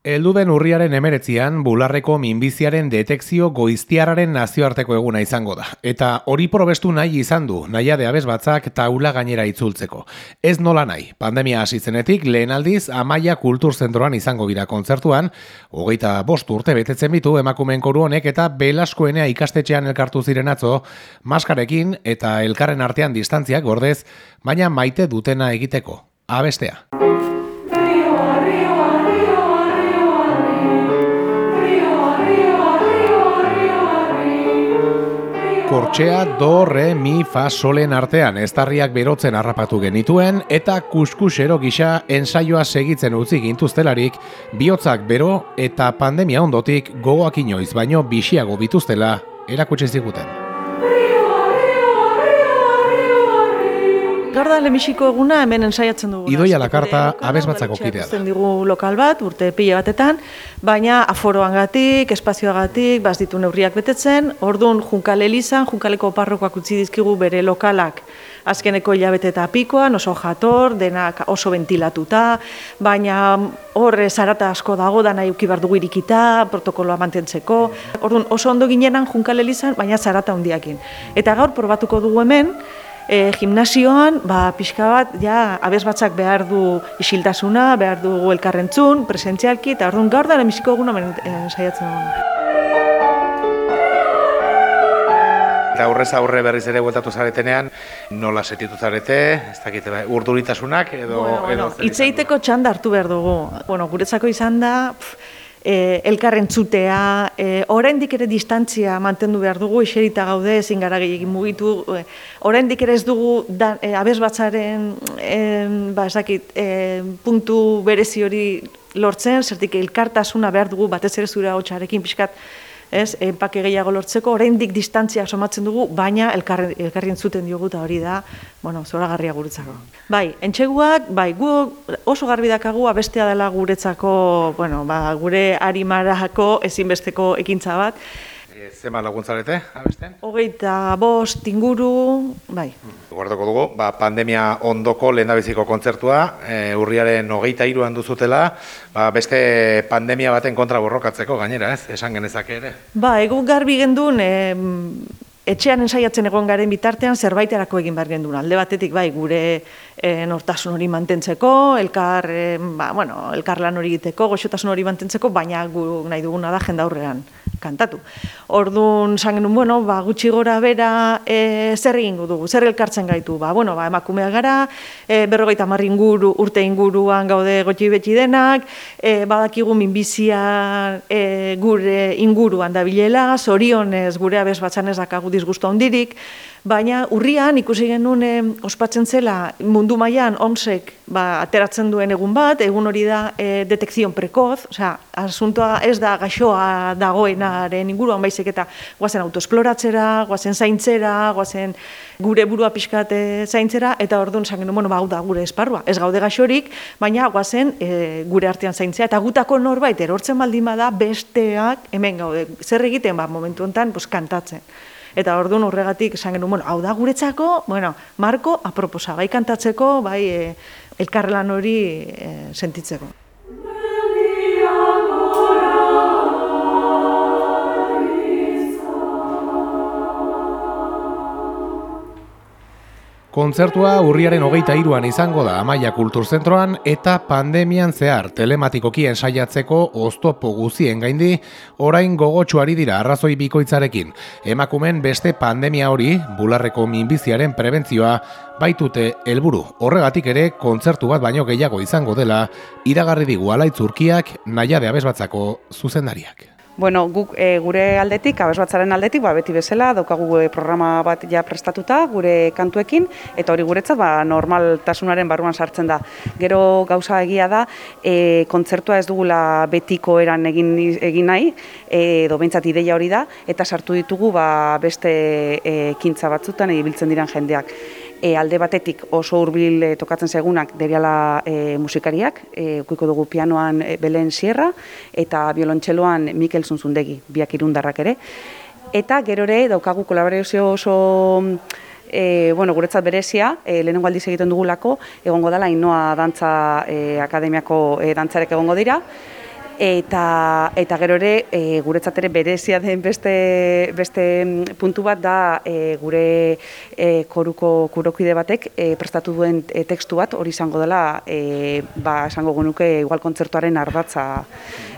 Eldu den urriaren emeretzian, bularreko minbiziaren detekzio goiztiararen nazioarteko eguna izango da. Eta hori probestu nahi izan du, naia de abez batzak taula gainera itzultzeko. Ez nola nahi, pandemia hasi zenetik lehen aldiz Amaia Kulturzentroan izango gira kontzertuan, hogeita bost urte betetzen bitu emakumen koru honek eta belaskoenea ikastetxean elkartu ziren atzo, maskarekin eta elkarren artean distantziak gordez, baina maite dutena egiteko. Abestea. Kortxea do, re, mi, fa, solen artean eztarriak berotzen harrapatu genituen eta kuskusero gisa ensaioa segitzen utzi gintuztelarik bihotzak bero eta pandemia ondotik gogoak inoiz baino bisiago bituztela erakutsi ziguten. Gaur da lemixiko eguna hemen ensaiatzen dugu. Idoia la karta abez batzako kidea da. digu lokal bat, urte pila batetan, baina aforoangatik, espazioagatik, baz ditu neurriak betetzen, orduan junkale elizan, junkaleko parrokoak utzi dizkigu bere lokalak azkeneko hilabete eta pikoan, oso jator, denak oso ventilatuta, baina hor zarata asko dago, da nahi ukibar dugu irikita, protokoloa mantentzeko. Orduan oso ondo ginenan junkale elizan, baina zarata handiakin. Eta gaur probatuko dugu hemen, e, gimnasioan, ba, pixka bat, ja, abez batzak behar du isiltasuna, behar du elkarrentzun, presentzialki, eta orduan gaur da lemiziko eguna e, saiatzen dugu. Eta aurrez aurre berriz ere bueltatu zaretenean, nola setitu zarete, ez dakite, bai, urduritasunak edo... Bueno, bueno, itzeiteko txanda hartu behar dugu. Bueno, guretzako izan da, pff, e, elkarren txutea, e, oraindik ere distantzia mantendu behar dugu, iserita gaude, ezin gara gehiagin mugitu, e, oraindik ere ez dugu da, e, abesbatzaren e, ba, esakit, e, puntu berezi hori lortzen, zertik elkartasuna behar dugu batez ere zure hau txarekin pixkat, ez, enpake gehiago lortzeko, oraindik distantzia somatzen dugu, baina elkarri, elkarri entzuten diogu eta hori da, bueno, zora garria guretzako. Bai, entxeguak, bai, gu oso garbi dakagu abestea dela guretzako, bueno, ba, gure harimarako ezinbesteko ekintza bat, zema laguntzarete, abesten? Hogeita bost inguru, bai. Guardoko dugu, ba, pandemia ondoko lehendabiziko kontzertua, e, urriaren hogeita iruan duzutela, ba, beste pandemia baten kontra borrokatzeko gainera, ez? Esan genezake ere? Ba, egun garbi gendun, e, etxean ensaiatzen egon garen bitartean zerbaiterako egin behar gendun. Alde batetik, bai, gure e, nortasun hori mantentzeko, elkar, e, ba, bueno, elkar lan hori egiteko, goxotasun hori mantentzeko, baina gu nahi duguna da jenda aurrean kantatu. Orduan, sangen bueno, ba, gutxi gora bera, e, zer egingo dugu, zer elkartzen gaitu, ba, bueno, ba, emakumea gara, e, berrogeita marri inguru, urte inguruan gaude gotxi betxi denak, e, badakigu minbizia e, gure inguruan da bilela, zorionez gure abez batzanez dakagu disgustu handirik, Baina urrian ikusi genuen eh, ospatzen zela mundu mailan onsek ba, ateratzen duen egun bat, egun hori da e, detekzion prekoz, osea, asuntoa ez da gaixoa dagoenaren inguruan baizik eta guazen autoesploratzera, guazen zaintzera, guazen gure burua pixkate zaintzera, eta orduan esan genuen, bueno, ba, da gure esparrua, ez gaude gaixorik, baina guazen e, gure artean zaintzea, eta gutako norbait erortzen baldin bada besteak hemen gaude, zer egiten, ba, momentu honetan, pues, kantatzen. Eta orduan urregatik esan genuen, bueno, hau da guretzako, bueno, marko aproposa, bai kantatzeko, bai e, elkarrelan hori e, sentitzeko. Kontzertua urriaren hogeita iruan izango da Amaia Kulturzentroan eta pandemian zehar telematikoki ensaiatzeko oztopo guzien gaindi orain gogotsuari dira arrazoi bikoitzarekin. Emakumen beste pandemia hori, bularreko minbiziaren prebentzioa, baitute helburu. Horregatik ere kontzertu bat baino gehiago izango dela, iragarri digu alaitzurkiak naia de abesbatzako zuzendariak. Bueno, guk e, gure aldetik, abesbatzaren aldetik, ba, beti bezala, daukagu e, programa bat ja prestatuta, gure kantuekin, eta hori guretzat, ba, normaltasunaren barruan sartzen da. Gero gauza egia da, e, kontzertua ez dugula betiko eran egin, egin nahi, e, edo bentsat ideia hori da, eta sartu ditugu ba, beste e, kintza batzutan ibiltzen diren jendeak e, alde batetik oso hurbil e, tokatzen segunak deriala e, musikariak, e, ukuiko dugu pianoan e, Belen Sierra eta biolontxeloan Mikel Zunzundegi, biak irundarrak ere. Eta gero ere daukagu kolaborazio oso e, bueno, guretzat berezia, e, lehenengo aldiz egiten dugulako, egongo dela Inoa Dantza e, Akademiako e, dantzarek egongo dira, eta eta gero ere e, guretzat ere berezia den beste beste mm, puntu bat da e, gure e, koruko kurokide batek e, prestatu duen e, tekstu bat. Hori izango dela e, ba esango genuke igual kontzertuaren ardatza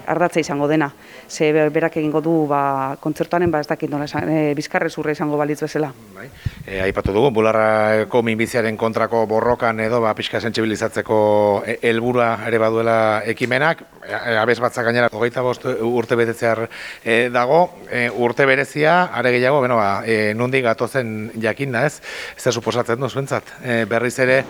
ardatza izango dena. Ze berak egingo du ba kontzertuaren ba ez dakit nola esan, e, bizkarrezurra izango balitz bezala. Bai. E, aipatu dugu, bularrako minbiziaren kontrako borrokan edo ba, pixka sentsibilizatzeko e, helburua ere baduela ekimenak, e, abez batzak gainera, hogeita bost urte betetzear e, dago, e, urte berezia, are gehiago, beno, ba, e, nundi gatozen jakin da ez, ez da suposatzen du zuentzat, e, berriz ere,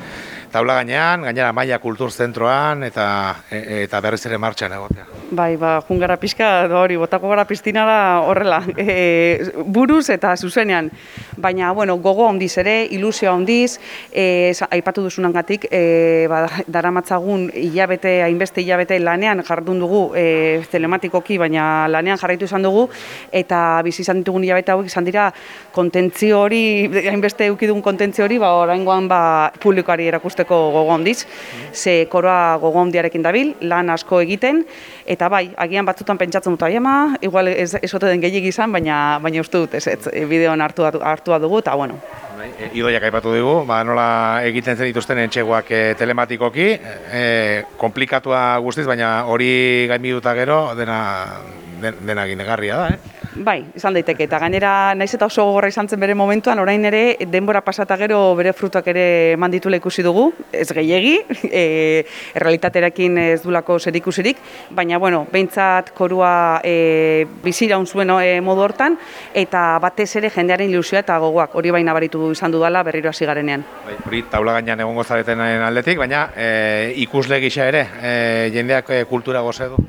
taula gainean, gainera maia kultur zentroan eta e, eta berriz ere martxan egotea. Bai, ba, jungara pixka, hori, botako gara piztina da horrela, e, buruz eta zuzenean. Baina, bueno, gogo ondiz ere, ilusioa ondiz, e, aipatu duzunan gatik, e, ba, daramatzagun hilabete, hainbeste hilabete lanean jardun dugu e, telematikoki, baina lanean jarraitu izan dugu, eta bizi izan ditugun hilabete hauek izan dira kontentzio hori, hainbeste eukidun kontentzio hori, ba, oraingoan ba, publikoari erakusteko gogo ondiz, ze koroa gogo ondiarekin dabil, lan asko egiten, eta bai, agian batzutan pentsatzen dut, ama, igual ez, ez den gehiagik izan, baina, baina uste dut, ez, ez bideoan hartu, hartua dugu, eta bueno. Bai, e, idoiak aipatu dugu, ba, nola egiten zen dituzten entxeguak e, telematikoki, e, komplikatua guztiz, baina hori gainbiduta gero, dena, dena ginegarria da, eh? Bai, izan daiteke. Eta gainera naiz eta oso gogorra izan zen bere momentuan, orain ere denbora pasata gero bere frutuak ere manditula ikusi dugu, ez gehiegi, e, errealitaterekin ez dulako zerikusirik, baina bueno, behintzat korua e, bizira zuen e, modu hortan eta batez ere jendearen ilusioa eta gogoak. Hori baina baritu izan dudala berriro hasi garenean. Bai, hori taula gainean egongo zaretenen aldetik, baina e, ikusle gisa ere, e, jendeak e, kultura goze du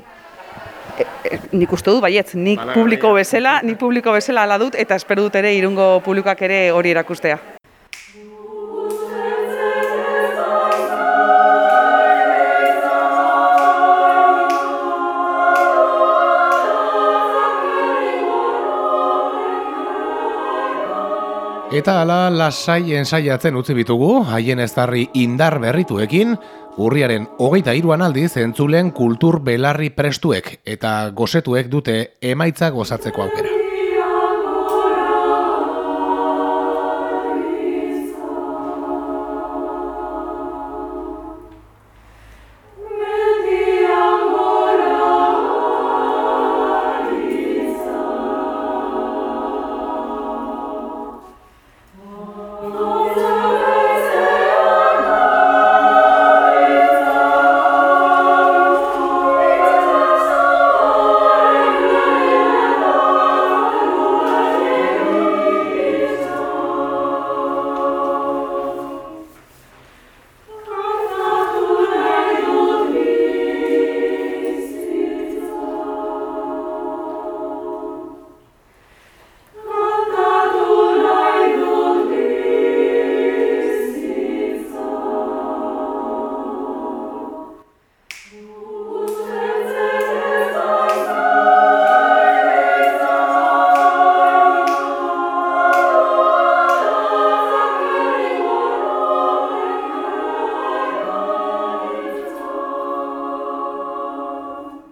nik uste dut baietz, nik publiko bezala, nik publiko bezala ala dut eta espero dut ere irungo publikoak ere hori erakustea. Eta ala lasai ensaiatzen utzi bitugu, haien eztarri indar berrituekin, urriaren hogeita iruan aldiz entzulen kultur belarri prestuek eta gozetuek dute emaitza gozatzeko aukera.